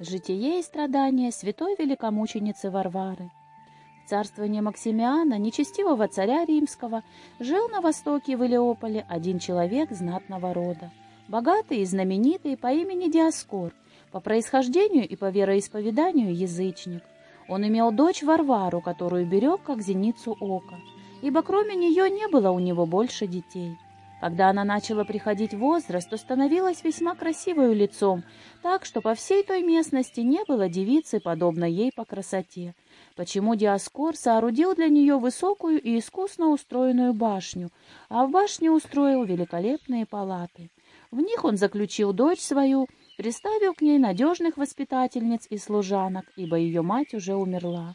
Житие и страдания святой великомученицы Варвары. В царствовании Максимиана, нечестивого царя римского, жил на востоке в Илеополе один человек знатного рода, богатый и знаменитый по имени Диаскор, по происхождению и по вероисповеданию язычник. Он имел дочь Варвару, которую берег как зеницу ока, ибо кроме нее не было у него больше детей. Когда она начала приходить в возраст, то становилась весьма красивою лицом, так что по всей той местности не было девицы, подобной ей по красоте. Почему Диаскор соорудил для нее высокую и искусно устроенную башню, а в башне устроил великолепные палаты. В них он заключил дочь свою, приставил к ней надежных воспитательниц и служанок, ибо ее мать уже умерла.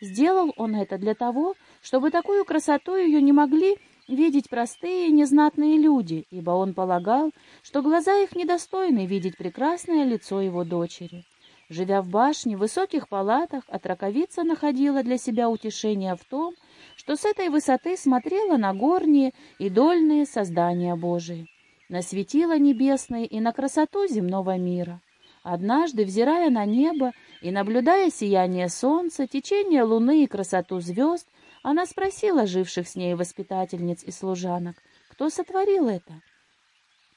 Сделал он это для того, чтобы такую красоту ее не могли видеть простые незнатные люди, ибо он полагал, что глаза их недостойны видеть прекрасное лицо его дочери. Живя в башне, в высоких палатах, отраковица находила для себя утешение в том, что с этой высоты смотрела на горние и дольные создания Божии, на светила небесные и на красоту земного мира. Однажды, взирая на небо и наблюдая сияние солнца, течение луны и красоту звезд, она спросила живших с ней воспитательниц и служанок, кто сотворил это.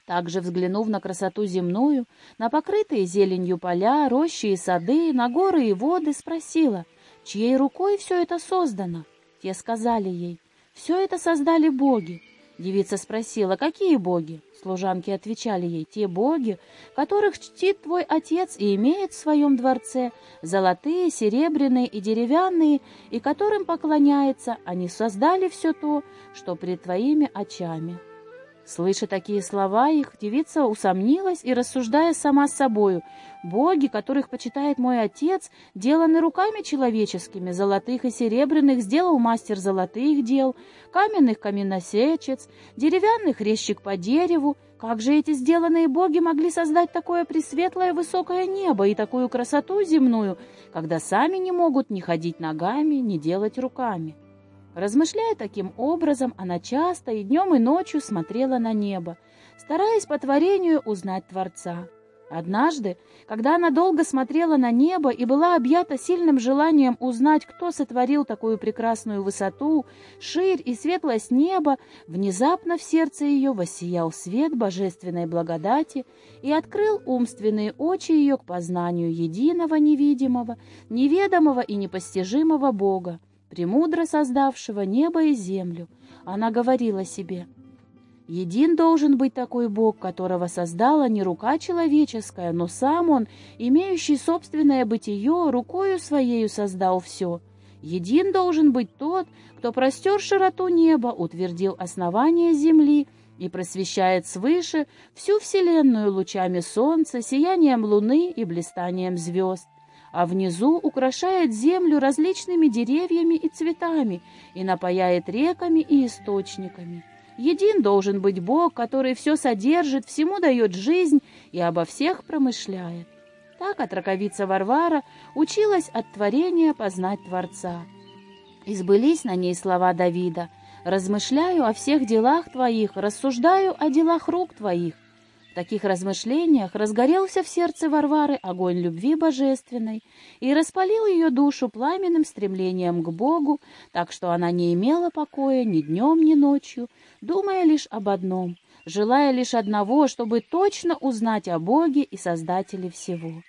Также, взглянув на красоту земную, на покрытые зеленью поля, рощи и сады, на горы и воды, спросила, чьей рукой все это создано. Те сказали ей, все это создали боги. Девица спросила, какие боги? Служанки отвечали ей, те боги, которых чтит твой отец и имеет в своем дворце, золотые, серебряные и деревянные, и которым поклоняется, они создали все то, что пред твоими очами. Слыша такие слова их, девица усомнилась и, рассуждая сама с собою, «Боги, которых почитает мой отец, деланы руками человеческими, золотых и серебряных сделал мастер золотых дел, каменных каменосечец, деревянных резчик по дереву. Как же эти сделанные боги могли создать такое пресветлое высокое небо и такую красоту земную, когда сами не могут ни ходить ногами, ни делать руками?» Размышляя таким образом, она часто и днем, и ночью смотрела на небо, стараясь по творению узнать Творца. Однажды, когда она долго смотрела на небо и была объята сильным желанием узнать, кто сотворил такую прекрасную высоту, ширь и светлость неба, внезапно в сердце ее воссиял свет божественной благодати и открыл умственные очи ее к познанию единого невидимого, неведомого и непостижимого Бога, премудро создавшего небо и землю, она говорила себе, «Един должен быть такой Бог, которого создала не рука человеческая, но сам Он, имеющий собственное бытие, рукою Своею создал все. Един должен быть тот, кто простер широту неба, утвердил основание земли и просвещает свыше всю вселенную лучами солнца, сиянием луны и блистанием звезд а внизу украшает землю различными деревьями и цветами и напаяет реками и источниками. Един должен быть Бог, который все содержит, всему дает жизнь и обо всех промышляет. Так отраковица Варвара училась от творения познать Творца. Избылись на ней слова Давида «Размышляю о всех делах Твоих, рассуждаю о делах рук Твоих, таких размышлениях разгорелся в сердце Варвары огонь любви божественной и распалил ее душу пламенным стремлением к Богу, так что она не имела покоя ни днем, ни ночью, думая лишь об одном, желая лишь одного, чтобы точно узнать о Боге и Создателе всего.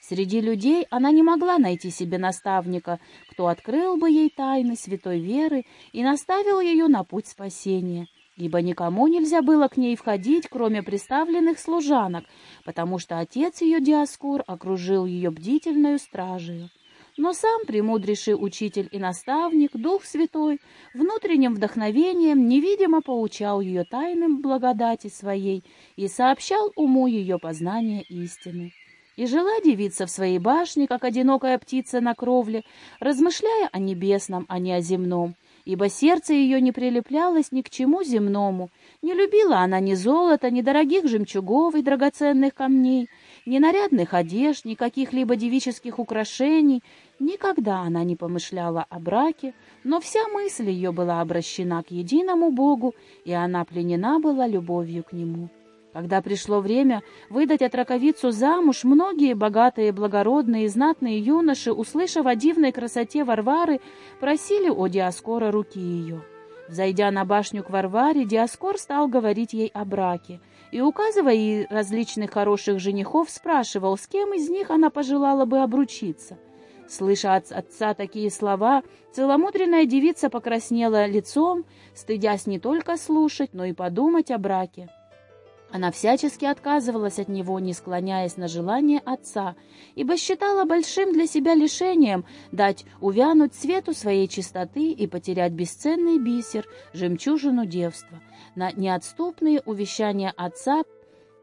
Среди людей она не могла найти себе наставника, кто открыл бы ей тайны святой веры и наставил ее на путь спасения — ибо никому нельзя было к ней входить, кроме приставленных служанок, потому что отец ее Диаскур окружил ее бдительную стражей. Но сам премудрейший учитель и наставник, Дух Святой, внутренним вдохновением невидимо поучал ее тайным благодати своей и сообщал уму ее познания истины. И жила девица в своей башне, как одинокая птица на кровле, размышляя о небесном, а не о земном, ибо сердце ее не прилеплялось ни к чему земному, не любила она ни золота, ни дорогих жемчугов и драгоценных камней, ни нарядных одежд, ни каких-либо девических украшений. Никогда она не помышляла о браке, но вся мысль ее была обращена к единому Богу, и она пленена была любовью к Нему. Когда пришло время выдать отраковицу замуж, многие богатые, благородные и знатные юноши, услышав о дивной красоте Варвары, просили у Диаскора руки ее. Зайдя на башню к Варваре, Диаскор стал говорить ей о браке и, указывая ей различных хороших женихов, спрашивал, с кем из них она пожелала бы обручиться. Слыша от отца такие слова, целомудренная девица покраснела лицом, стыдясь не только слушать, но и подумать о браке. Она всячески отказывалась от него, не склоняясь на желание отца, ибо считала большим для себя лишением дать увянуть свету своей чистоты и потерять бесценный бисер, жемчужину девства. На неотступные увещания отца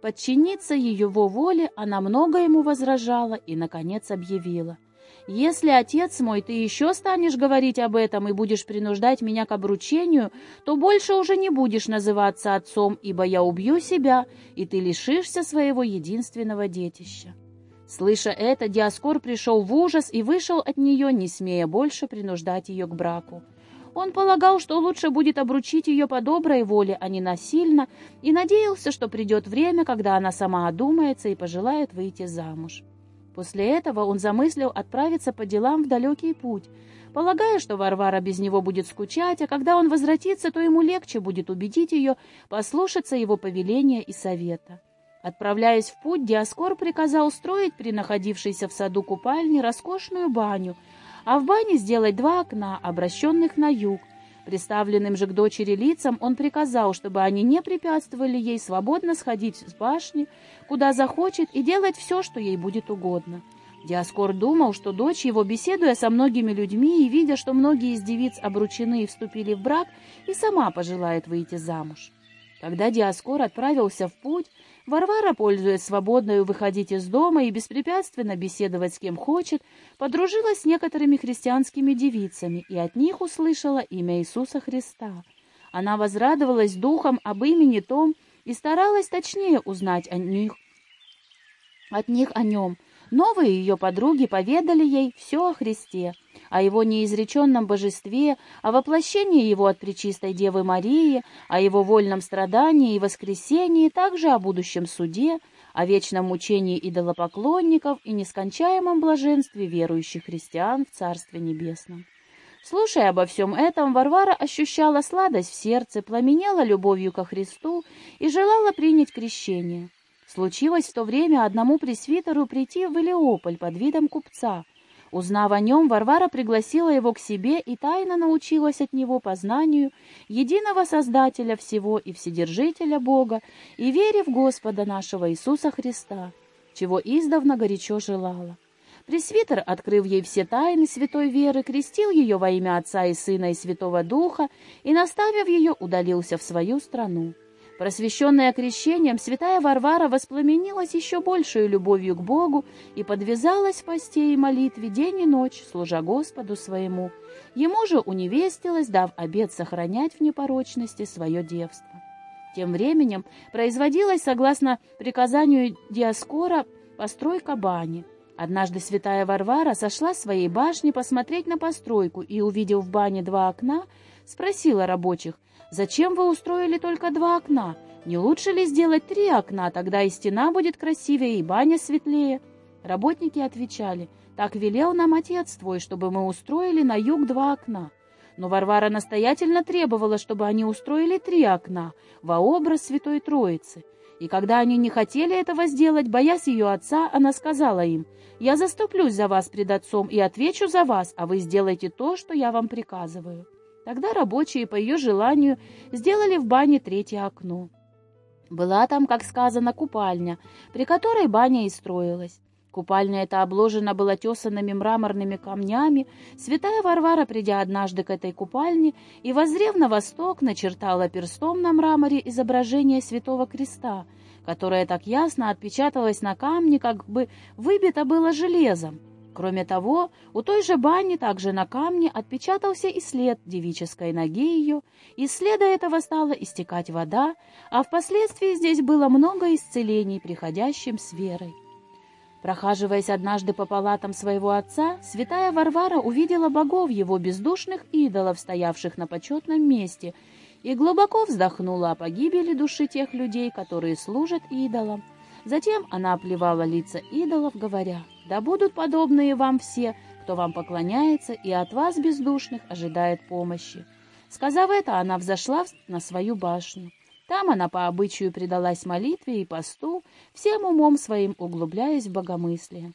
подчиниться ее воле она много ему возражала и, наконец, объявила — если, отец мой, ты еще станешь говорить об этом и будешь принуждать меня к обручению, то больше уже не будешь называться отцом, ибо я убью себя, и ты лишишься своего единственного детища». Слыша это, Диаскор пришел в ужас и вышел от нее, не смея больше принуждать ее к браку. Он полагал, что лучше будет обручить ее по доброй воле, а не насильно, и надеялся, что придет время, когда она сама одумается и пожелает выйти замуж. После этого он замыслил отправиться по делам в далекий путь, полагая, что Варвара без него будет скучать, а когда он возвратится, то ему легче будет убедить ее послушаться его повеления и совета. Отправляясь в путь, Диаскор приказал устроить при находившейся в саду купальне роскошную баню, а в бане сделать два окна, обращенных на юг, Приставленным же к дочери лицам он приказал, чтобы они не препятствовали ей свободно сходить с башни, куда захочет, и делать все, что ей будет угодно. Диаскор думал, что дочь его, беседуя со многими людьми и видя, что многие из девиц обручены и вступили в брак, и сама пожелает выйти замуж. Когда Диаскор отправился в путь, Варвара, пользуясь свободной выходить из дома и беспрепятственно беседовать с кем хочет, подружилась с некоторыми христианскими девицами и от них услышала имя Иисуса Христа. Она возрадовалась духом об имени том и старалась точнее узнать о них, от них о нем. Новые ее подруги поведали ей все о Христе, о его неизреченном божестве, о воплощении его от Пречистой Девы Марии, о его вольном страдании и воскресении, также о будущем суде, о вечном мучении идолопоклонников и нескончаемом блаженстве верующих христиан в Царстве Небесном. Слушая обо всем этом, Варвара ощущала сладость в сердце, пламенела любовью ко Христу и желала принять крещение. Случилось в то время одному пресвитеру прийти в Илеополь под видом купца — Узнав о нем, Варвара пригласила его к себе и тайно научилась от него познанию единого Создателя всего и Вседержителя Бога, и вере в Господа нашего Иисуса Христа, чего издавна горячо желала. Пресвитер, открыв ей все тайны святой веры, крестил ее во имя Отца и Сына и Святого Духа и, наставив ее, удалился в свою страну. Просвещенная крещением, святая Варвара воспламенилась еще большей любовью к Богу и подвязалась в посте и молитве день и ночь, служа Господу своему. Ему же уневестилась, дав обет сохранять в непорочности свое девство. Тем временем производилась, согласно приказанию Диаскора, постройка бани. Однажды святая Варвара сошла с своей башни посмотреть на постройку и, увидев в бане два окна, спросила рабочих, Зачем вы устроили только два окна? Не лучше ли сделать три окна, тогда и стена будет красивее, и баня светлее?» Работники отвечали, «Так велел нам отец твой, чтобы мы устроили на юг два окна». Но Варвара настоятельно требовала, чтобы они устроили три окна во образ Святой Троицы. И когда они не хотели этого сделать, боясь ее отца, она сказала им, «Я заступлюсь за вас пред отцом и отвечу за вас, а вы сделайте то, что я вам приказываю». Тогда рабочие, по ее желанию, сделали в бане третье окно. Была там, как сказано, купальня, при которой баня и строилась. Купальня эта обложена была тесанными мраморными камнями. Святая Варвара, придя однажды к этой купальне и, возрев на восток, начертала перстом на мраморе изображение Святого Креста, которое так ясно отпечаталось на камне, как бы выбито было железом. Кроме того, у той же бани также на камне отпечатался и след девической ноги ее, и следа этого стала истекать вода, а впоследствии здесь было много исцелений, приходящим с верой. Прохаживаясь однажды по палатам своего отца, святая Варвара увидела богов его бездушных идолов, стоявших на почетном месте, и глубоко вздохнула о погибели души тех людей, которые служат идолам. Затем она оплевала лица идолов, говоря, «Да будут подобные вам все, кто вам поклоняется, и от вас, бездушных, ожидает помощи». Сказав это, она взошла на свою башню. Там она по обычаю предалась молитве и посту, всем умом своим углубляясь в богомыслие.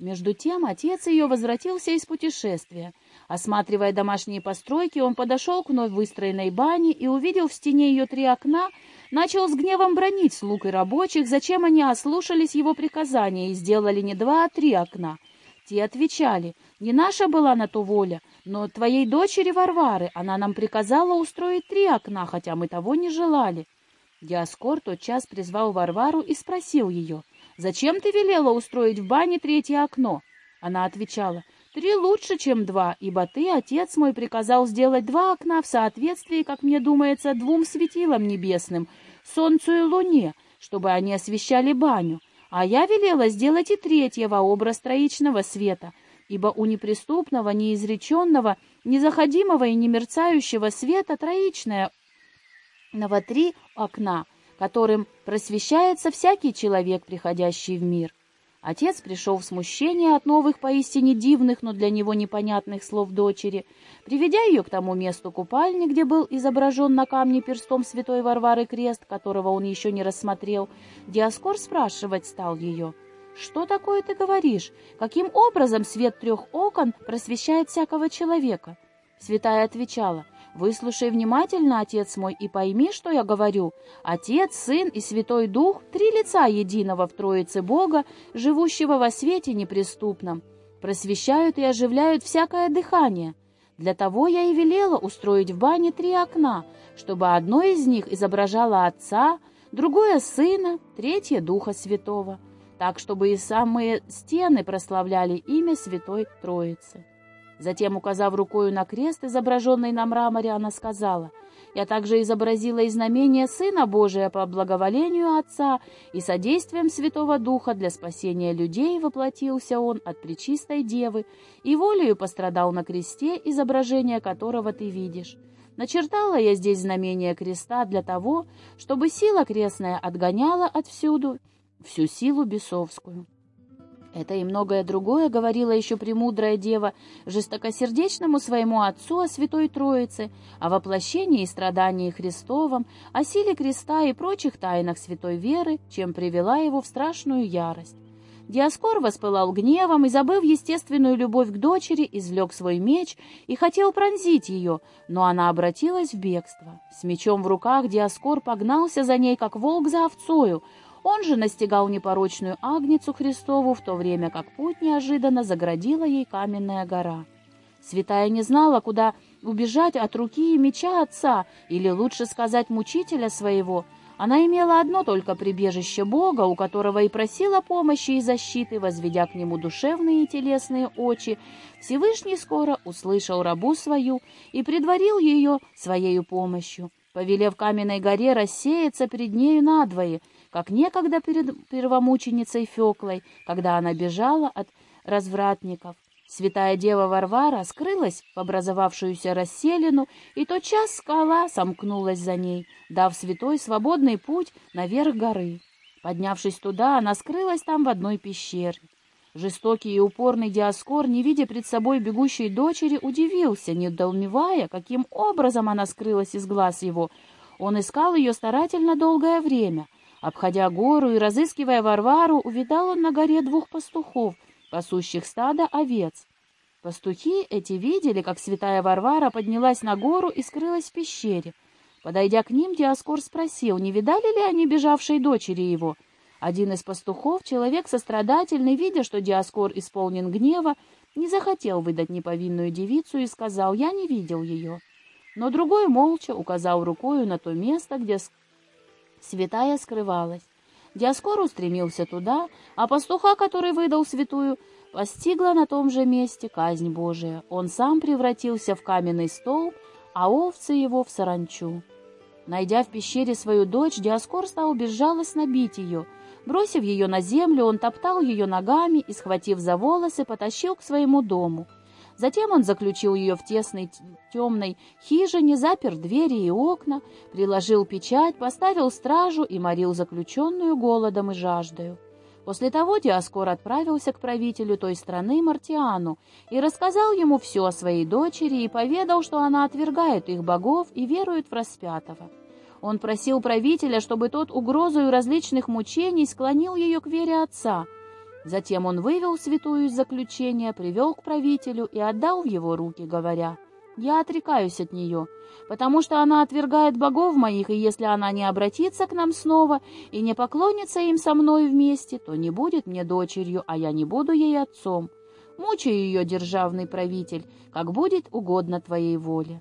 Между тем отец ее возвратился из путешествия. Осматривая домашние постройки, он подошел к вновь выстроенной бане и увидел в стене ее три окна, начал с гневом бронить слуг и рабочих, зачем они ослушались его приказания и сделали не два, а три окна. Те отвечали, не наша была на то воля, но твоей дочери Варвары она нам приказала устроить три окна, хотя мы того не желали. Диаскор тотчас призвал Варвару и спросил ее, «Зачем ты велела устроить в бане третье окно?» Она отвечала, «Три лучше, чем два, ибо ты, отец мой, приказал сделать два окна в соответствии, как мне думается, двум светилам небесным, солнцу и луне, чтобы они освещали баню. А я велела сделать и третье во образ троичного света, ибо у неприступного, неизреченного, незаходимого и немерцающего света троичное на три окна — которым просвещается всякий человек, приходящий в мир. Отец пришел в смущение от новых, поистине дивных, но для него непонятных слов дочери, приведя ее к тому месту купальни, где был изображен на камне перстом святой Варвары крест, которого он еще не рассмотрел. Диаскор спрашивать стал ее, «Что такое ты говоришь? Каким образом свет трех окон просвещает всякого человека?» Святая отвечала, Выслушай внимательно, отец мой, и пойми, что я говорю. Отец, Сын и Святой Дух — три лица единого в Троице Бога, живущего во свете неприступном, просвещают и оживляют всякое дыхание. Для того я и велела устроить в бане три окна, чтобы одно из них изображало Отца, другое — Сына, третье — Духа Святого, так, чтобы и самые стены прославляли имя Святой Троицы. Затем, указав рукою на крест, изображенный на мраморе, она сказала, «Я также изобразила и знамение Сына Божия по благоволению Отца и содействием Святого Духа для спасения людей воплотился Он от Пречистой Девы и волею пострадал на кресте, изображение которого ты видишь. Начертала я здесь знамение креста для того, чтобы сила крестная отгоняла отсюду всю силу бесовскую». Это и многое другое говорила еще премудрая дева жестокосердечному своему отцу о Святой Троице, о воплощении и страдании Христовом, о силе креста и прочих тайнах святой веры, чем привела его в страшную ярость. Диаскор воспылал гневом и, забыв естественную любовь к дочери, извлек свой меч и хотел пронзить ее, но она обратилась в бегство. С мечом в руках Диаскор погнался за ней, как волк за овцою, он же настигал непорочную Агницу Христову, в то время как путь неожиданно заградила ей каменная гора. Святая не знала, куда убежать от руки и меча отца, или лучше сказать мучителя своего. Она имела одно только прибежище Бога, у которого и просила помощи и защиты, возведя к нему душевные и телесные очи. Всевышний скоро услышал рабу свою и предварил ее своею помощью, повелев каменной горе рассеяться перед нею надвое, как некогда перед первомученицей Феклой, когда она бежала от развратников. Святая Дева Варвара скрылась в образовавшуюся расселину, и тотчас скала сомкнулась за ней, дав святой свободный путь наверх горы. Поднявшись туда, она скрылась там в одной пещере. Жестокий и упорный Диаскор, не видя пред собой бегущей дочери, удивился, недоумевая, каким образом она скрылась из глаз его. Он искал ее старательно долгое время — Обходя гору и разыскивая Варвару, увидал он на горе двух пастухов, пасущих стадо овец. Пастухи эти видели, как святая Варвара поднялась на гору и скрылась в пещере. Подойдя к ним, Диаскор спросил, не видали ли они бежавшей дочери его. Один из пастухов, человек сострадательный, видя, что Диаскор исполнен гнева, не захотел выдать неповинную девицу и сказал, я не видел ее. Но другой молча указал рукою на то место, где Святая скрывалась. Диаскор устремился туда, а пастуха, который выдал святую, постигла на том же месте казнь Божия. Он сам превратился в каменный столб, а овцы его в саранчу. Найдя в пещере свою дочь, Диаскор стал безжалостно бить ее. Бросив ее на землю, он топтал ее ногами и, схватив за волосы, потащил к своему дому. Затем он заключил ее в тесной темной хижине, запер двери и окна, приложил печать, поставил стражу и морил заключенную голодом и жаждою. После того Диаскор отправился к правителю той страны Мартиану и рассказал ему все о своей дочери и поведал, что она отвергает их богов и верует в распятого. Он просил правителя, чтобы тот угрозою различных мучений склонил ее к вере отца — Затем он вывел святую из заключения, привел к правителю и отдал в его руки, говоря, «Я отрекаюсь от нее, потому что она отвергает богов моих, и если она не обратится к нам снова и не поклонится им со мной вместе, то не будет мне дочерью, а я не буду ей отцом. Мучай ее, державный правитель, как будет угодно твоей воле».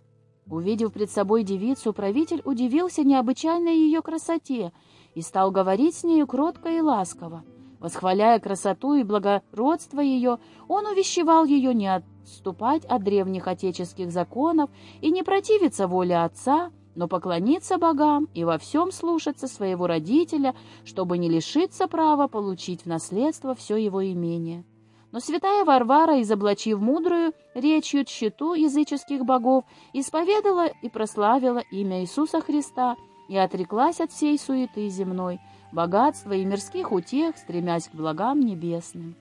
Увидев пред собой девицу, правитель удивился необычайной ее красоте и стал говорить с нею кротко и ласково. Восхваляя красоту и благородство ее, он увещевал ее не отступать от древних отеческих законов и не противиться воле отца, но поклониться богам и во всем слушаться своего родителя, чтобы не лишиться права получить в наследство все его имение. Но святая Варвара, изоблачив мудрую речью тщету языческих богов, исповедала и прославила имя Иисуса Христа и отреклась от всей суеты земной, богатства и мирских утех, стремясь к благам небесным.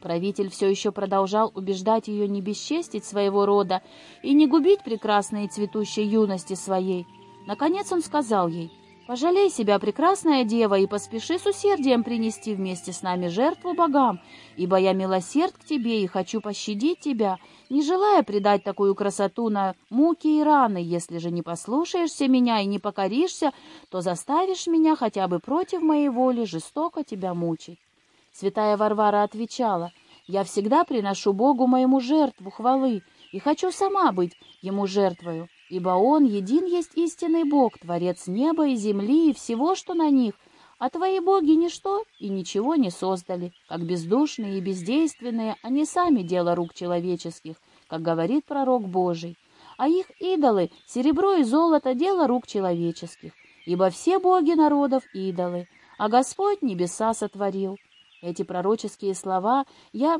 Правитель все еще продолжал убеждать ее не бесчестить своего рода и не губить прекрасные цветущей юности своей. Наконец он сказал ей, Пожалей себя, прекрасная дева, и поспеши с усердием принести вместе с нами жертву богам, ибо я милосерд к тебе и хочу пощадить тебя, не желая предать такую красоту на муки и раны. Если же не послушаешься меня и не покоришься, то заставишь меня хотя бы против моей воли жестоко тебя мучить. Святая Варвара отвечала, «Я всегда приношу Богу моему жертву хвалы и хочу сама быть ему жертвою» ибо Он един есть истинный Бог, Творец неба и земли и всего, что на них, а твои боги ничто и ничего не создали, как бездушные и бездейственные они сами дело рук человеческих, как говорит пророк Божий, а их идолы, серебро и золото, дело рук человеческих, ибо все боги народов — идолы, а Господь небеса сотворил. Эти пророческие слова я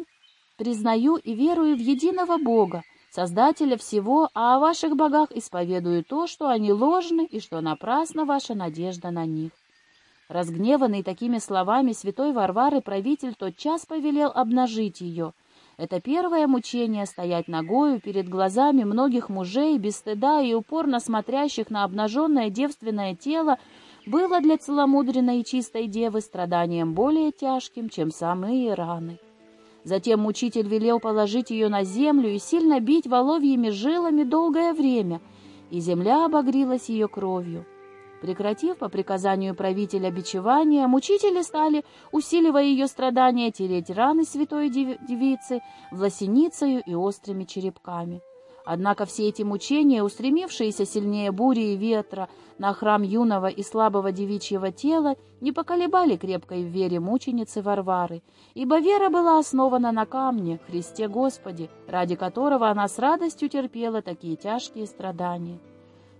признаю и верую в единого Бога, Создателя всего, а о ваших богах исповедую то, что они ложны и что напрасна ваша надежда на них. Разгневанный такими словами святой Варвары правитель тотчас повелел обнажить ее. Это первое мучение стоять ногою перед глазами многих мужей, без стыда и упорно смотрящих на обнаженное девственное тело, было для целомудренной и чистой девы страданием более тяжким, чем самые раны. Затем мучитель велел положить ее на землю и сильно бить воловьими жилами долгое время, и земля обогрилась ее кровью. Прекратив по приказанию правителя бичевания, мучители стали, усиливая ее страдания, тереть раны святой девицы власеницею и острыми черепками. Однако все эти мучения, устремившиеся сильнее бури и ветра на храм юного и слабого девичьего тела, не поколебали крепкой в вере мученицы Варвары, ибо вера была основана на камне, Христе Господе, ради которого она с радостью терпела такие тяжкие страдания.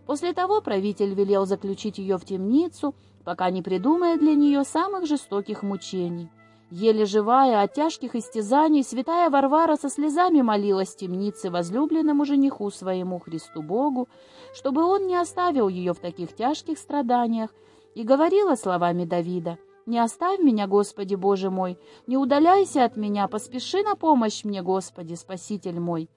После того правитель велел заключить ее в темницу, пока не придумает для нее самых жестоких мучений. Еле живая от тяжких истязаний, святая Варвара со слезами молилась темнице возлюбленному жениху своему Христу Богу, чтобы он не оставил ее в таких тяжких страданиях, и говорила словами Давида, «Не оставь меня, Господи Боже мой, не удаляйся от меня, поспеши на помощь мне, Господи, Спаситель мой».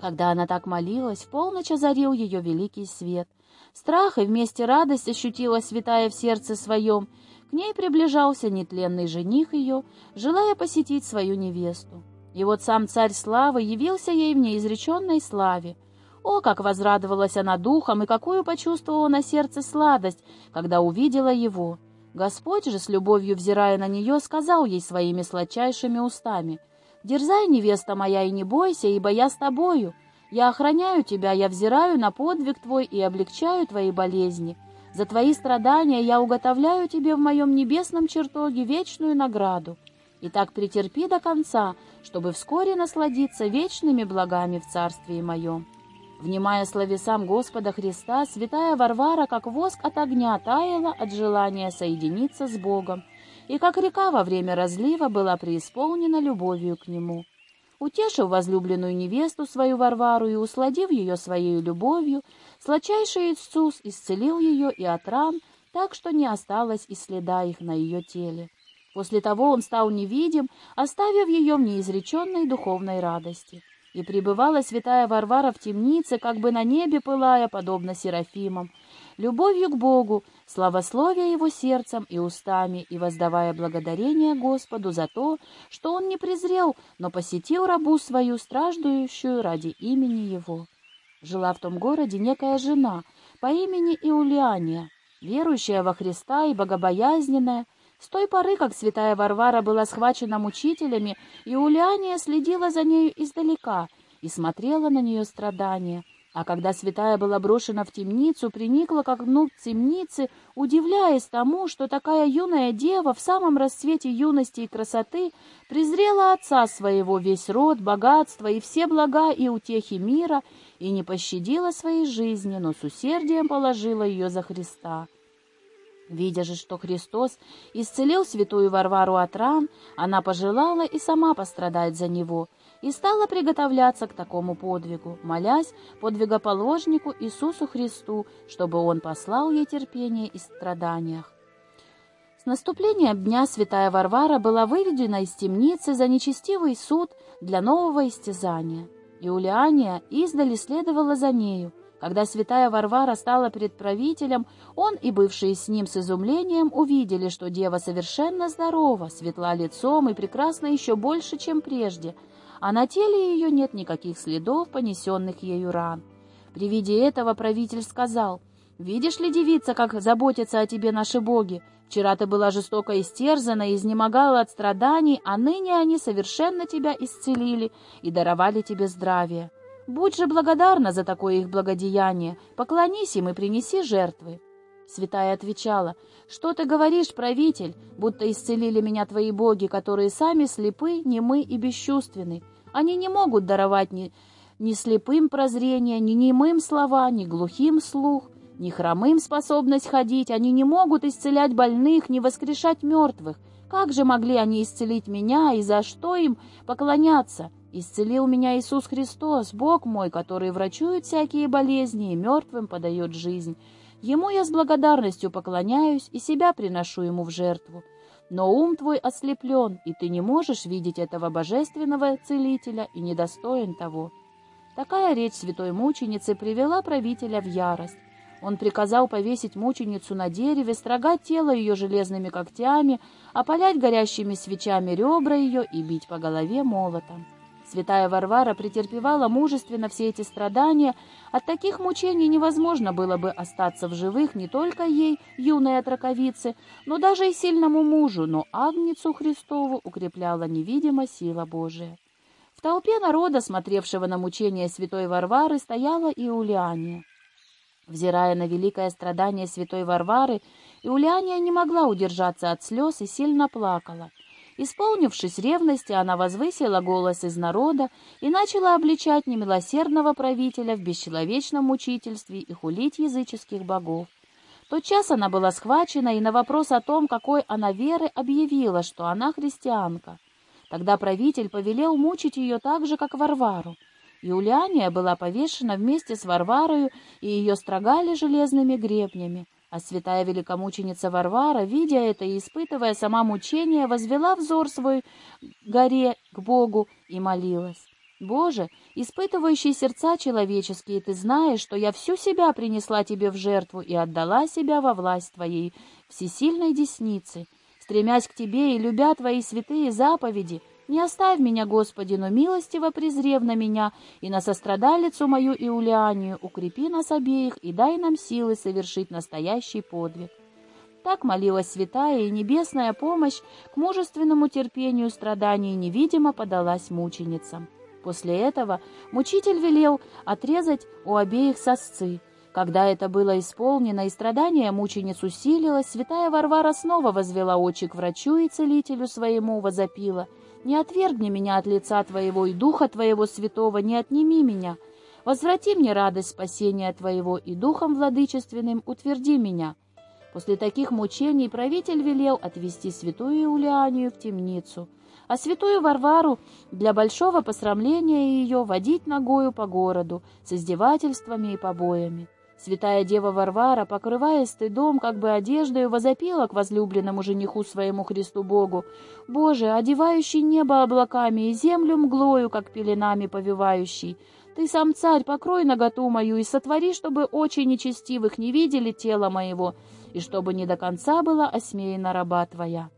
Когда она так молилась, в полночь озарил ее великий свет. Страх и вместе радость ощутила святая в сердце своем, ней приближался нетленный жених ее, желая посетить свою невесту. И вот сам царь славы явился ей в неизреченной славе. О, как возрадовалась она духом, и какую почувствовала на сердце сладость, когда увидела его! Господь же, с любовью взирая на нее, сказал ей своими сладчайшими устами, «Дерзай, невеста моя, и не бойся, ибо я с тобою. Я охраняю тебя, я взираю на подвиг твой и облегчаю твои болезни. За твои страдания я уготовляю тебе в моем небесном чертоге вечную награду. Итак, претерпи до конца, чтобы вскоре насладиться вечными благами в царстве моем». Внимая словесам Господа Христа, святая Варвара, как воск от огня, таяла от желания соединиться с Богом, и как река во время разлива была преисполнена любовью к Нему. Утешив возлюбленную невесту свою Варвару и усладив ее своей любовью, сладчайший Иисус исцелил ее и от ран, так что не осталось и следа их на ее теле. После того он стал невидим, оставив ее в неизреченной духовной радости. И пребывала святая Варвара в темнице, как бы на небе пылая, подобно Серафимам, любовью к Богу, славословия Его сердцем и устами, и воздавая благодарение Господу за то, что Он не презрел, но посетил рабу свою, страждущую ради имени Его. Жила в том городе некая жена по имени Иулиания, верующая во Христа и богобоязненная, с той поры, как святая Варвара была схвачена мучителями, Иулиания следила за нею издалека и смотрела на нее страдания. А когда святая была брошена в темницу, приникла к окну темницы, удивляясь тому, что такая юная дева в самом расцвете юности и красоты презрела отца своего, весь род, богатство и все блага и утехи мира, и не пощадила своей жизни, но с усердием положила ее за Христа. Видя же, что Христос исцелил святую Варвару от ран, она пожелала и сама пострадать за него, и стала приготовляться к такому подвигу, молясь подвигоположнику Иисусу Христу, чтобы Он послал ей терпение и страданиях. С наступлением дня святая Варвара была выведена из темницы за нечестивый суд для нового истязания. Иулиания издали следовала за нею, когда святая Варвара стала перед правителем, он и бывшие с ним с изумлением увидели, что дева совершенно здорова, светла лицом и прекрасна еще больше, чем прежде, а на теле ее нет никаких следов, понесенных ею ран. При виде этого правитель сказал, «Видишь ли, девица, как заботятся о тебе наши боги? Вчера ты была жестоко истерзана и изнемогала от страданий, а ныне они совершенно тебя исцелили и даровали тебе здравие. Будь же благодарна за такое их благодеяние, поклонись им и принеси жертвы. Святая отвечала, «Что ты говоришь, правитель, будто исцелили меня твои боги, которые сами слепы, немы и бесчувственны? Они не могут даровать ни, ни слепым прозрение, ни немым слова, ни глухим слух, ни хромым способность ходить. Они не могут исцелять больных, ни воскрешать мертвых. Как же могли они исцелить меня, и за что им поклоняться?» Исцелил меня Иисус Христос, Бог мой, который врачует всякие болезни и мертвым подает жизнь. Ему я с благодарностью поклоняюсь и себя приношу ему в жертву. Но ум твой ослеплен, и ты не можешь видеть этого божественного целителя и недостоин того». Такая речь святой мученицы привела правителя в ярость. Он приказал повесить мученицу на дереве, строгать тело ее железными когтями, опалять горящими свечами ребра ее и бить по голове молотом. Святая Варвара претерпевала мужественно все эти страдания. От таких мучений невозможно было бы остаться в живых не только ей, юной отраковице, но даже и сильному мужу, но Агницу Христову укрепляла невидима сила Божия. В толпе народа, смотревшего на мучения святой Варвары, стояла Иулиания. Взирая на великое страдание святой Варвары, Иулиания не могла удержаться от слез и сильно плакала — Исполнившись ревности, она возвысила голос из народа и начала обличать немилосердного правителя в бесчеловечном мучительстве и хулить языческих богов. Тот час она была схвачена и на вопрос о том, какой она веры, объявила, что она христианка. Тогда правитель повелел мучить ее так же, как Варвару. Юлиания была повешена вместе с Варварою, и ее строгали железными гребнями. А святая великомученица Варвара, видя это и испытывая сама мучение, возвела взор свой горе к Богу и молилась. «Боже, испытывающий сердца человеческие, ты знаешь, что я всю себя принесла тебе в жертву и отдала себя во власть твоей всесильной десницы, стремясь к тебе и любя твои святые заповеди, — не оставь меня, Господи, но милостиво презрев на меня и на сострадалицу мою Иулианию, укрепи нас обеих и дай нам силы совершить настоящий подвиг. Так молилась святая, и небесная помощь к мужественному терпению страданий невидимо подалась мученицам. После этого мучитель велел отрезать у обеих сосцы. Когда это было исполнено и страдание мучениц усилилось, святая Варвара снова возвела очи к врачу и целителю своему, возопила — не отвергни меня от лица Твоего и Духа Твоего Святого, не отними меня. Возврати мне радость спасения Твоего и Духом Владычественным утверди меня». После таких мучений правитель велел отвести святую Иулианию в темницу. а святую Варвару для большого посрамления ее водить ногою по городу с издевательствами и побоями. Святая Дева Варвара, покрывая стыдом, как бы одеждою, возопила к возлюбленному жениху своему Христу Богу. «Боже, одевающий небо облаками и землю мглою, как пеленами повивающий, ты сам, царь, покрой наготу мою и сотвори, чтобы очи нечестивых не видели тела моего, и чтобы не до конца была осмеяна раба твоя».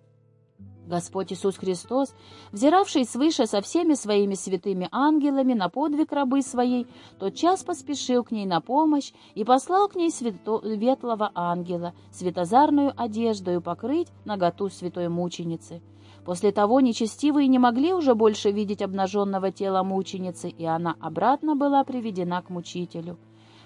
Господь Иисус Христос, взиравший свыше со всеми своими святыми ангелами на подвиг рабы своей, тотчас поспешил к ней на помощь и послал к ней светлого ангела, светозарную одеждою покрыть наготу святой мученицы. После того нечестивые не могли уже больше видеть обнаженного тела мученицы, и она обратно была приведена к мучителю.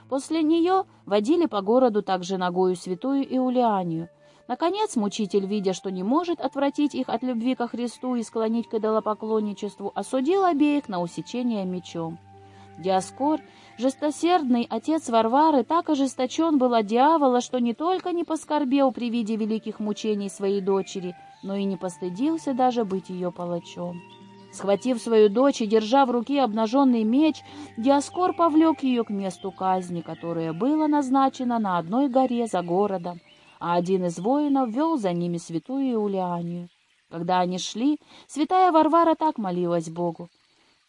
После нее водили по городу также ногою святую Иулианию — Наконец, мучитель, видя, что не может отвратить их от любви ко Христу и склонить к идолопоклонничеству, осудил обеих на усечение мечом. Диаскор, жестосердный отец Варвары, так ожесточен был от дьявола, что не только не поскорбел при виде великих мучений своей дочери, но и не постыдился даже быть ее палачом. Схватив свою дочь и держа в руке обнаженный меч, Диаскор повлек ее к месту казни, которое было назначено на одной горе за городом, а один из воинов вел за ними святую Иулианию. Когда они шли, святая Варвара так молилась Богу.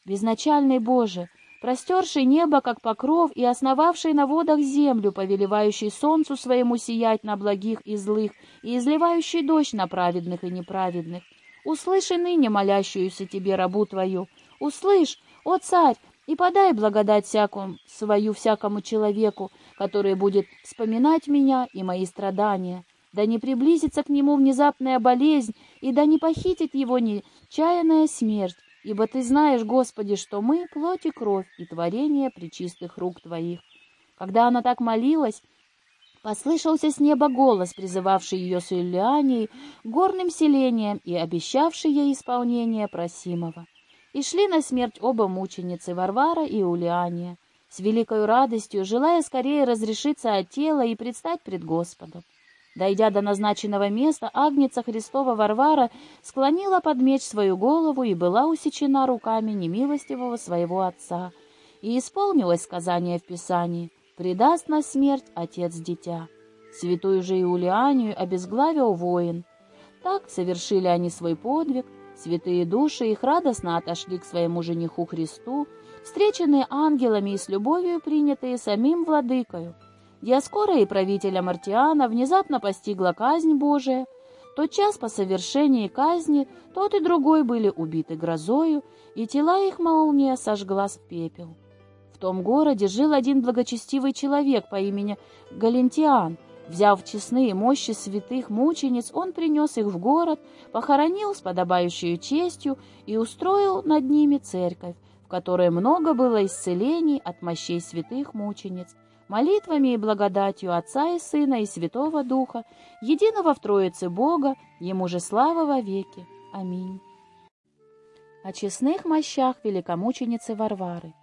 «Безначальный Боже, простерший небо, как покров, и основавший на водах землю, повелевающий солнцу своему сиять на благих и злых, и изливающий дождь на праведных и неправедных, услыши ныне молящуюся тебе рабу твою, услышь, о царь, и подай благодать всякому, свою всякому человеку, который будет вспоминать меня и мои страдания. Да не приблизится к нему внезапная болезнь, и да не похитит его нечаянная смерть, ибо ты знаешь, Господи, что мы — плоть и кровь и творение причистых рук Твоих». Когда она так молилась, послышался с неба голос, призывавший ее с Ильянией, горным селением и обещавший ей исполнение просимого. И шли на смерть оба мученицы, Варвара и Улиания, с великой радостью, желая скорее разрешиться от тела и предстать пред Господом. Дойдя до назначенного места, Агница Христова Варвара склонила под меч свою голову и была усечена руками немилостивого своего отца. И исполнилось сказание в Писании «Предаст на смерть отец дитя». Святую же Иулианию обезглавил воин. Так совершили они свой подвиг, Святые души их радостно отошли к своему жениху Христу, встреченные ангелами и с любовью принятые самим владыкою. Диаскора и правителя Мартиана внезапно постигла казнь Божия. Тот час по совершении казни тот и другой были убиты грозою, и тела их молния сожгла в пепел. В том городе жил один благочестивый человек по имени Галентиан — Взяв честные мощи святых мучениц, он принес их в город, похоронил с подобающей честью и устроил над ними церковь, которой много было исцелений от мощей святых мучениц, молитвами и благодатью Отца и Сына и Святого Духа, единого в Троице Бога, Ему же слава во веки. Аминь. О честных мощах великомученицы Варвары.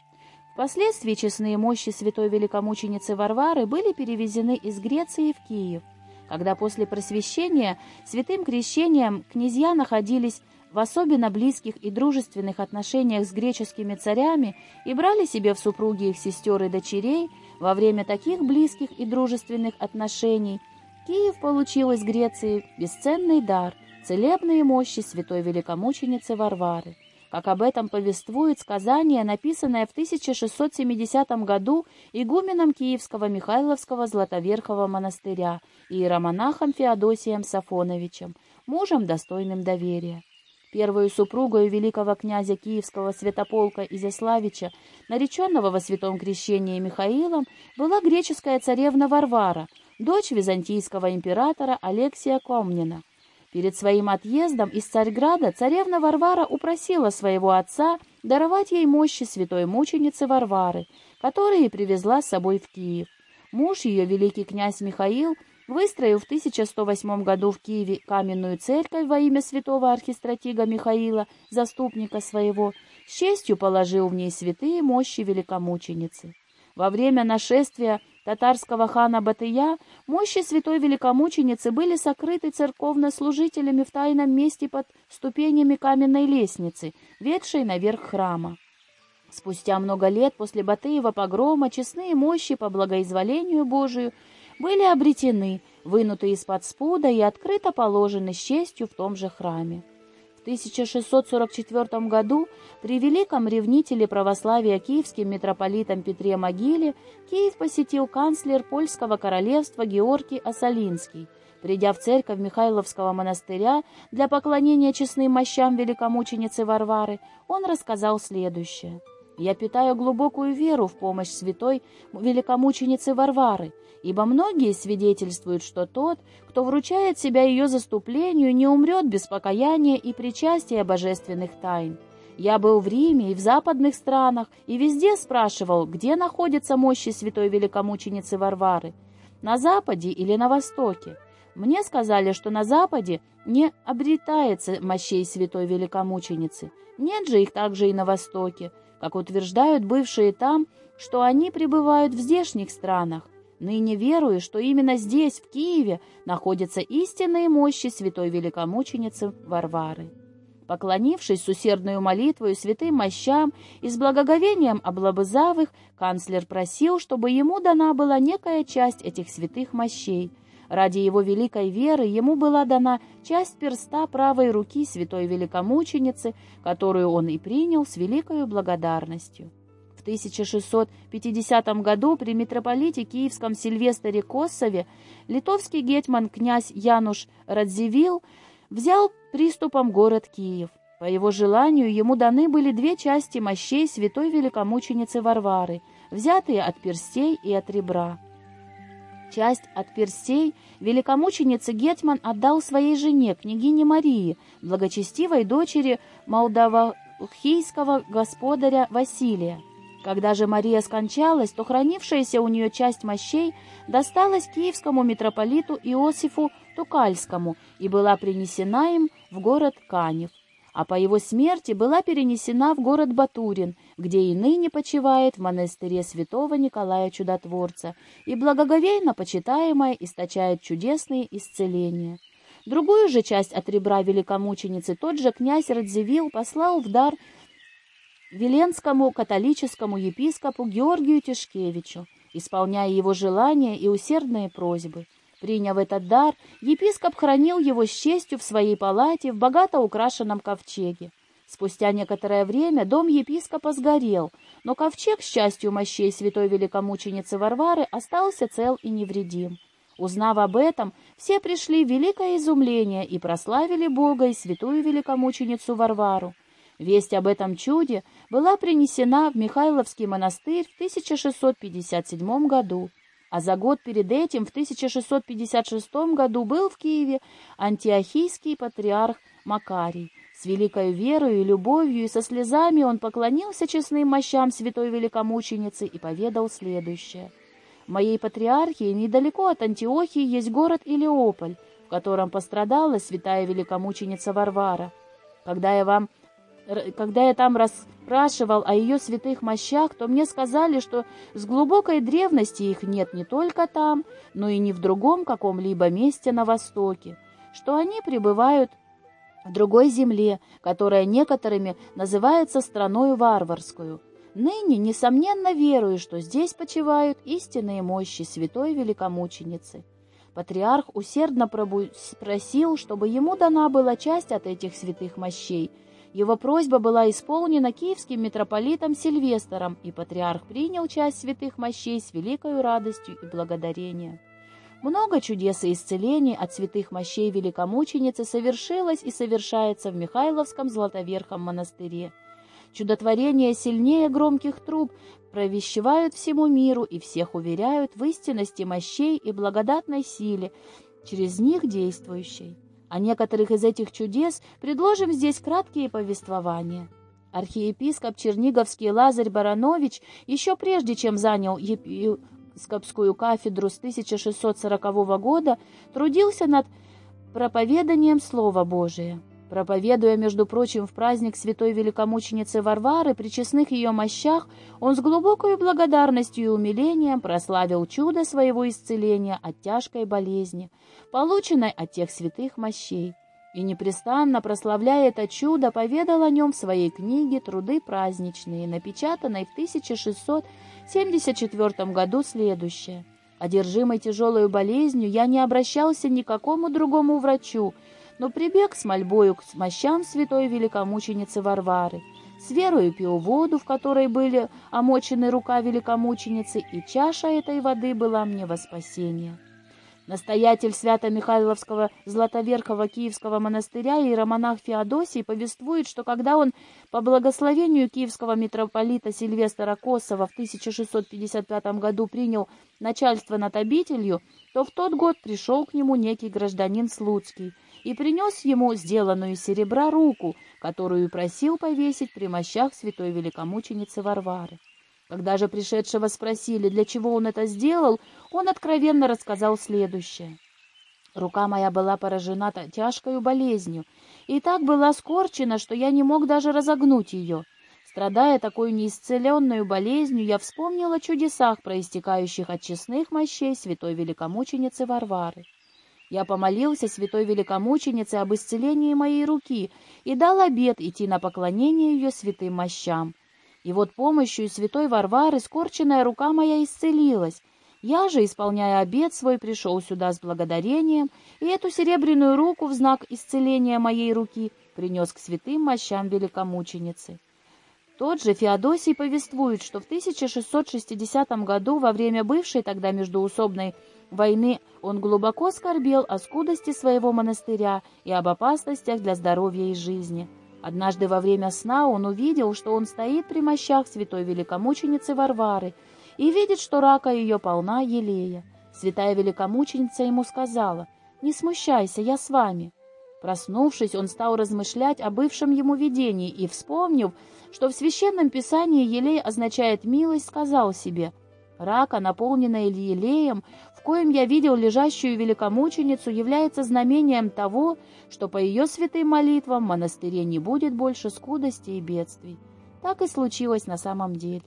Впоследствии честные мощи святой великомученицы Варвары были перевезены из Греции в Киев. Когда после просвещения святым крещением князья находились в особенно близких и дружественных отношениях с греческими царями и брали себе в супруги их сестер и дочерей, во время таких близких и дружественных отношений Киев получил из Греции бесценный дар – целебные мощи святой великомученицы Варвары – как об этом повествует сказание, написанное в 1670 году игуменом Киевского Михайловского Златоверхого монастыря и иеромонахом Феодосием Сафоновичем, мужем, достойным доверия. Первую супругою великого князя Киевского Святополка Изяславича, нареченного во святом крещении Михаилом, была греческая царевна Варвара, дочь византийского императора Алексия Комнина. Перед своим отъездом из Царьграда царевна Варвара упросила своего отца даровать ей мощи святой мученицы Варвары, которые привезла с собой в Киев. Муж ее, великий князь Михаил, выстроил в 1108 году в Киеве каменную церковь во имя святого архистратига Михаила, заступника своего, с честью положил в ней святые мощи великомученицы. Во время нашествия татарского хана Батыя мощи святой великомученицы были сокрыты церковнослужителями в тайном месте под ступенями каменной лестницы, ведшей наверх храма. Спустя много лет после Батыева погрома честные мощи по благоизволению Божию были обретены, вынуты из-под спуда и открыто положены с честью в том же храме. В 1644 году при великом ревнителе православия киевским митрополитом Петре Могиле Киев посетил канцлер польского королевства Георгий Осолинский. Придя в церковь Михайловского монастыря для поклонения честным мощам великомученицы Варвары, он рассказал следующее. «Я питаю глубокую веру в помощь святой великомученицы Варвары, ибо многие свидетельствуют, что тот, кто вручает себя ее заступлению, не умрет без покаяния и причастия божественных тайн. Я был в Риме и в западных странах, и везде спрашивал, где находятся мощи святой великомученицы Варвары, на западе или на востоке. Мне сказали, что на западе не обретается мощей святой великомученицы, нет же их также и на востоке, как утверждают бывшие там, что они пребывают в здешних странах. Ныне верую, что именно здесь, в Киеве, находятся истинные мощи святой великомученицы Варвары. Поклонившись с усердную молитвою святым мощам и с благоговением облобызав их, канцлер просил, чтобы ему дана была некая часть этих святых мощей. Ради его великой веры ему была дана часть перста правой руки святой великомученицы, которую он и принял с великою благодарностью. 1650 году при митрополите Киевском Сильвестре Косове литовский гетман князь Януш Радзивилл взял приступом город Киев. По его желанию ему даны были две части мощей святой великомученицы Варвары, взятые от перстей и от ребра. Часть от перстей великомученицы Гетман отдал своей жене, княгине Марии, благочестивой дочери молдавахийского господаря Василия. Когда же Мария скончалась, то хранившаяся у нее часть мощей досталась киевскому митрополиту Иосифу Тукальскому и была принесена им в город Канев, а по его смерти была перенесена в город Батурин, где и ныне почивает в монастыре святого Николая Чудотворца и благоговейно почитаемая источает чудесные исцеления. Другую же часть от ребра великомученицы тот же князь Радзивилл послал в дар Веленскому католическому епископу Георгию Тишкевичу, исполняя его желания и усердные просьбы. Приняв этот дар, епископ хранил его с честью в своей палате в богато украшенном ковчеге. Спустя некоторое время дом епископа сгорел, но ковчег, с частью мощей святой великомученицы Варвары, остался цел и невредим. Узнав об этом, все пришли в великое изумление и прославили Бога и святую великомученицу Варвару. Весть об этом чуде была принесена в Михайловский монастырь в 1657 году, а за год перед этим, в 1656 году, был в Киеве антиохийский патриарх Макарий. С великой верою и любовью и со слезами он поклонился честным мощам святой великомученицы и поведал следующее. В моей патриархии недалеко от Антиохии есть город Илеополь, в котором пострадала святая великомученица Варвара. Когда я вам когда я там расспрашивал о ее святых мощах, то мне сказали, что с глубокой древности их нет не только там, но и не в другом каком-либо месте на Востоке, что они пребывают в другой земле, которая некоторыми называется страною варварскую. Ныне, несомненно, верую, что здесь почивают истинные мощи святой великомученицы. Патриарх усердно просил, чтобы ему дана была часть от этих святых мощей – его просьба была исполнена киевским митрополитом Сильвестром, и патриарх принял часть святых мощей с великой радостью и благодарением. Много чудес и исцелений от святых мощей великомученицы совершилось и совершается в Михайловском Златоверхом монастыре. Чудотворения сильнее громких труб провещевают всему миру и всех уверяют в истинности мощей и благодатной силе, через них действующей. О некоторых из этих чудес предложим здесь краткие повествования. Архиепископ Черниговский Лазарь Баранович еще прежде, чем занял епископскую кафедру с 1640 года, трудился над проповеданием Слова Божия. Проповедуя, между прочим, в праздник святой великомученицы Варвары при честных ее мощах, он с глубокой благодарностью и умилением прославил чудо своего исцеления от тяжкой болезни, полученной от тех святых мощей, и непрестанно, прославляя это чудо, поведал о нем в своей книге «Труды праздничные», напечатанной в 1674 году следующее. Одержимый тяжелой болезнью, я не обращался ни к какому другому врачу, но прибег с мольбою к мощам святой великомученицы Варвары, с верою пил воду, в которой были омочены рука великомученицы, и чаша этой воды была мне во спасение. Настоятель Свято-Михайловского Златоверхого Киевского монастыря иеромонах Феодосий повествует, что когда он по благословению киевского митрополита Сильвестра Косова в 1655 году принял начальство над обителью, то в тот год пришел к нему некий гражданин Слуцкий и принес ему сделанную из серебра руку, которую просил повесить при мощах святой великомученицы Варвары. Когда же пришедшего спросили, для чего он это сделал, он откровенно рассказал следующее. Рука моя была поражена тяжкой болезнью, и так была скорчена, что я не мог даже разогнуть ее. Страдая такой неисцеленной болезнью, я вспомнил о чудесах, проистекающих от честных мощей святой великомученицы Варвары. Я помолился святой великомученице об исцелении моей руки и дал обет идти на поклонение ее святым мощам. И вот помощью святой Варвары скорченная рука моя исцелилась. Я же, исполняя обет свой, пришел сюда с благодарением, и эту серебряную руку в знак исцеления моей руки принес к святым мощам великомученицы. Тот же Феодосий повествует, что в 1660 году, во время бывшей тогда междуусобной войны, он глубоко скорбел о скудости своего монастыря и об опасностях для здоровья и жизни. Однажды во время сна он увидел, что он стоит при мощах святой великомученицы Варвары и видит, что рака ее полна елея. Святая великомученица ему сказала, «Не смущайся, я с вами». Проснувшись, он стал размышлять о бывшем ему видении и, вспомнив, что в Священном Писании елей означает «милость», сказал себе, «Рака, наполненная елеем, в коем я видел лежащую великомученицу, является знамением того, что по ее святым молитвам в монастыре не будет больше скудости и бедствий. Так и случилось на самом деле.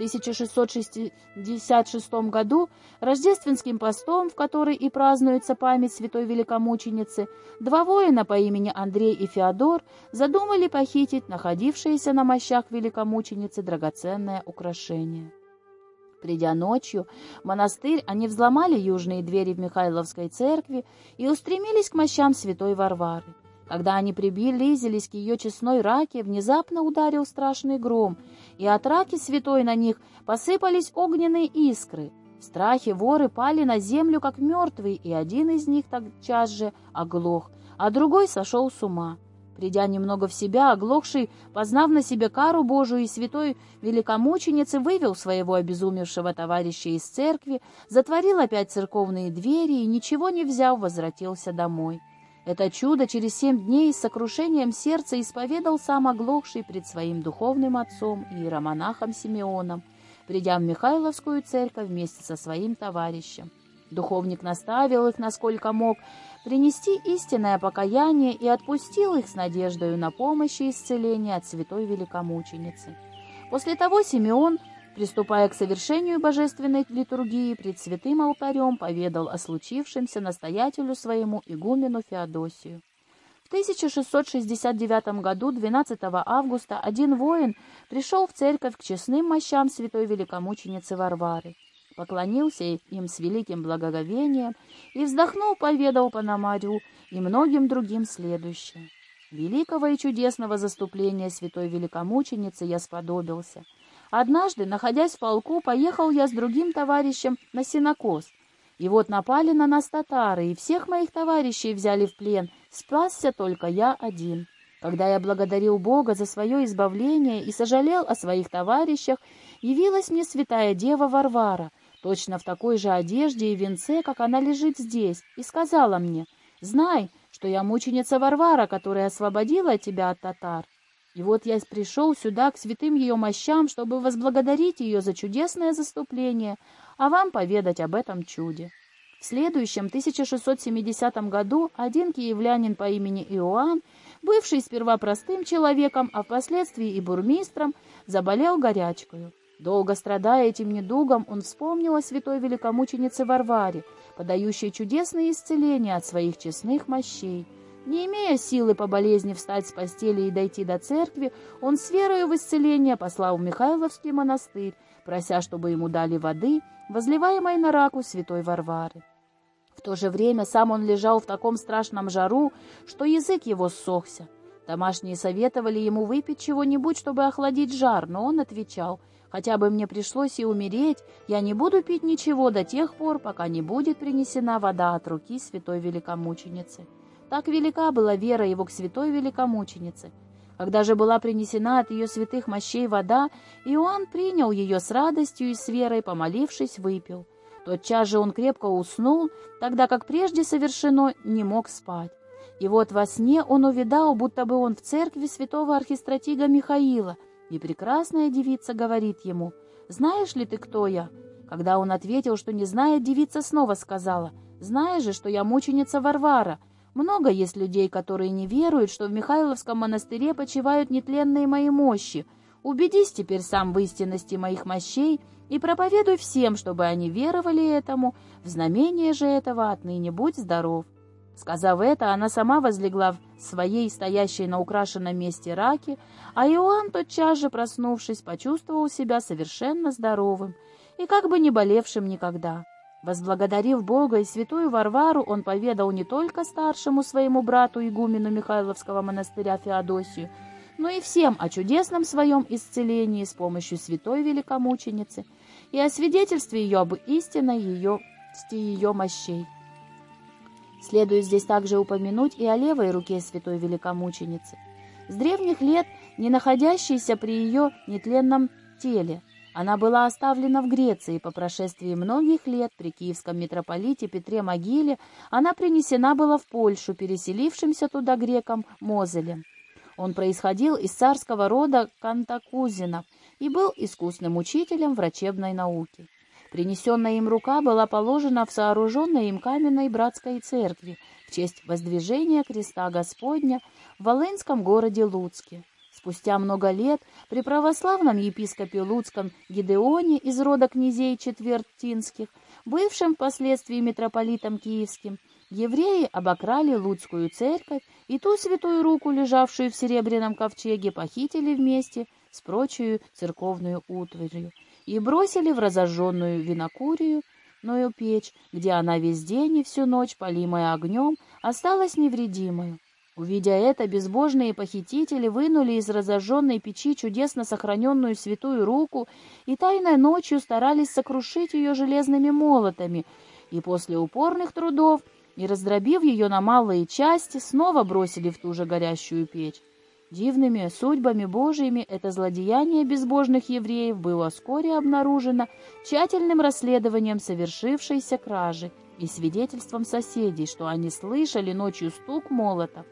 В 1666 году рождественским постом, в который и празднуется память святой великомученицы, два воина по имени Андрей и Феодор задумали похитить находившееся на мощах великомученицы драгоценное украшение. Придя ночью в монастырь, они взломали южные двери в Михайловской церкви и устремились к мощам святой Варвары. Когда они приблизились к ее честной раке, внезапно ударил страшный гром, и от раки святой на них посыпались огненные искры. В страхе воры пали на землю, как мертвые, и один из них тотчас же оглох, а другой сошел с ума. Придя немного в себя, оглохший, познав на себе кару Божию и святой великомученицы, вывел своего обезумевшего товарища из церкви, затворил опять церковные двери и, ничего не взяв, возвратился домой. Это чудо через семь дней с сокрушением сердца исповедал сам оглохший пред своим духовным отцом и иеромонахом Симеоном, придя в Михайловскую церковь вместе со своим товарищем. Духовник наставил их, насколько мог, принести истинное покаяние и отпустил их с надеждою на помощь и исцеление от святой великомученицы. После того Симеон, приступая к совершению божественной литургии пред святым алтарем, поведал о случившемся настоятелю своему игумену Феодосию. В 1669 году, 12 августа, один воин пришел в церковь к честным мощам святой великомученицы Варвары поклонился им с великим благоговением и, вздохнув, поведал Пономарю и многим другим следующее. Великого и чудесного заступления святой великомученицы я сподобился. Однажды, находясь в полку, поехал я с другим товарищем на синокос. И вот напали на нас татары, и всех моих товарищей взяли в плен, спасся только я один. Когда я благодарил Бога за свое избавление и сожалел о своих товарищах, явилась мне святая дева Варвара, точно в такой же одежде и венце, как она лежит здесь, и сказала мне, «Знай, что я мученица Варвара, которая освободила тебя от татар. И вот я пришел сюда к святым ее мощам, чтобы возблагодарить ее за чудесное заступление, а вам поведать об этом чуде». В следующем 1670 году один киевлянин по имени Иоанн бывший сперва простым человеком, а впоследствии и бурмистром, заболел горячкою. Долго страдая этим недугом, он вспомнил о святой великомученице Варваре, подающей чудесные исцеления от своих честных мощей. Не имея силы по болезни встать с постели и дойти до церкви, он с верою в исцеление послал в Михайловский монастырь, прося, чтобы ему дали воды, возливаемой на раку святой Варвары. В то же время сам он лежал в таком страшном жару, что язык его ссохся. Домашние советовали ему выпить чего-нибудь, чтобы охладить жар, но он отвечал, «Хотя бы мне пришлось и умереть, я не буду пить ничего до тех пор, пока не будет принесена вода от руки святой великомученицы». Так велика была вера его к святой великомученице. Когда же была принесена от ее святых мощей вода, Иоанн принял ее с радостью и с верой, помолившись, выпил. Тотчас же он крепко уснул, тогда как прежде совершено не мог спать. И вот во сне он увидал, будто бы он в церкви святого архистратига Михаила, и прекрасная девица говорит ему, «Знаешь ли ты, кто я?» Когда он ответил, что не знает, девица снова сказала, «Знаешь же, что я мученица Варвара. Много есть людей, которые не веруют, что в Михайловском монастыре почивают нетленные мои мощи. Убедись теперь сам в истинности моих мощей и проповедуй всем, чтобы они веровали этому, в знамение же этого отныне будь здоров». Сказав это, она сама возлегла в своей стоящей на украшенном месте раке, а Иоанн, тотчас же проснувшись, почувствовал себя совершенно здоровым и как бы не болевшим никогда. Возблагодарив Бога и святую Варвару, он поведал не только старшему своему брату игумену Михайловского монастыря Феодосию, но и всем о чудесном своем исцелении с помощью святой великомученицы и о свидетельстве ее об истинной ее, ее мощей. Следует здесь также упомянуть и о левой руке святой великомученицы. С древних лет, не находящейся при ее нетленном теле, она была оставлена в Греции, по прошествии многих лет при киевском митрополите Петре Могиле она принесена была в Польшу, переселившимся туда грекам Мозелем. Он происходил из царского рода Кантакузинов и был искусным учителем врачебной науки. Принесенная им рука была положена в сооруженной им каменной братской церкви в честь воздвижения креста Господня в Волынском городе Луцке. Спустя много лет при православном епископе Луцком Гидеоне из рода князей Четвертинских, бывшим впоследствии митрополитом Киевским, евреи обокрали Луцкую церковь и ту святую руку, лежавшую в серебряном ковчеге, похитили вместе с прочую церковную утварью и бросили в разожженную винокурию, ною печь, где она весь день и всю ночь, полимая огнем, осталась невредимой. Увидя это, безбожные похитители вынули из разожженной печи чудесно сохраненную святую руку и тайной ночью старались сокрушить ее железными молотами, и после упорных трудов, и раздробив ее на малые части, снова бросили в ту же горящую печь. Дивными судьбами Божьими это злодеяние безбожных евреев было вскоре обнаружено тщательным расследованием совершившейся кражи и свидетельством соседей, что они слышали ночью стук молотов.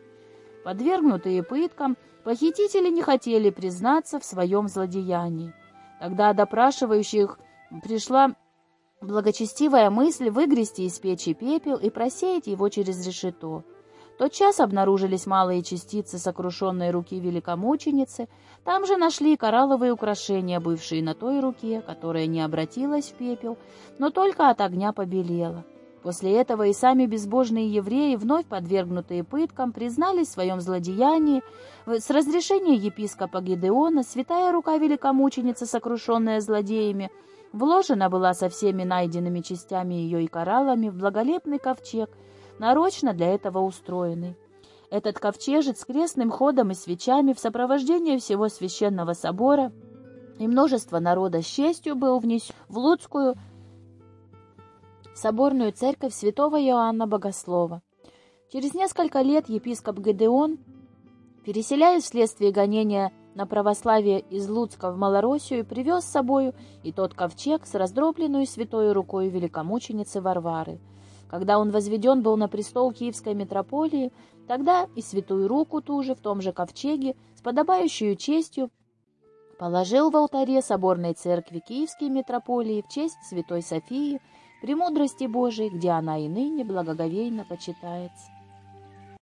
Подвергнутые пыткам, похитители не хотели признаться в своем злодеянии. Тогда допрашивающих пришла благочестивая мысль выгрести из печи пепел и просеять его через решето. Тот час обнаружились малые частицы сокрушенной руки великомученицы, там же нашли коралловые украшения, бывшие на той руке, которая не обратилась в пепел, но только от огня побелела. После этого и сами безбожные евреи, вновь подвергнутые пыткам, признались в своем злодеянии. С разрешения епископа Гидеона святая рука великомученицы, сокрушенная злодеями, вложена была со всеми найденными частями ее и кораллами в благолепный ковчег — нарочно для этого устроенный. Этот ковчежец с крестным ходом и свечами в сопровождении всего священного собора и множества народа с честью был внесен в Луцкую соборную церковь святого Иоанна Богослова. Через несколько лет епископ Гедеон, переселяясь вследствие гонения на православие из Луцка в Малороссию, привез с собою и тот ковчег с раздробленную святой рукой великомученицы Варвары – когда он возведен был на престол Киевской митрополии, тогда и святую руку ту же в том же ковчеге с подобающей честью положил в алтаре соборной церкви Киевской митрополии в честь святой Софии, премудрости Божией, где она и ныне благоговейно почитается.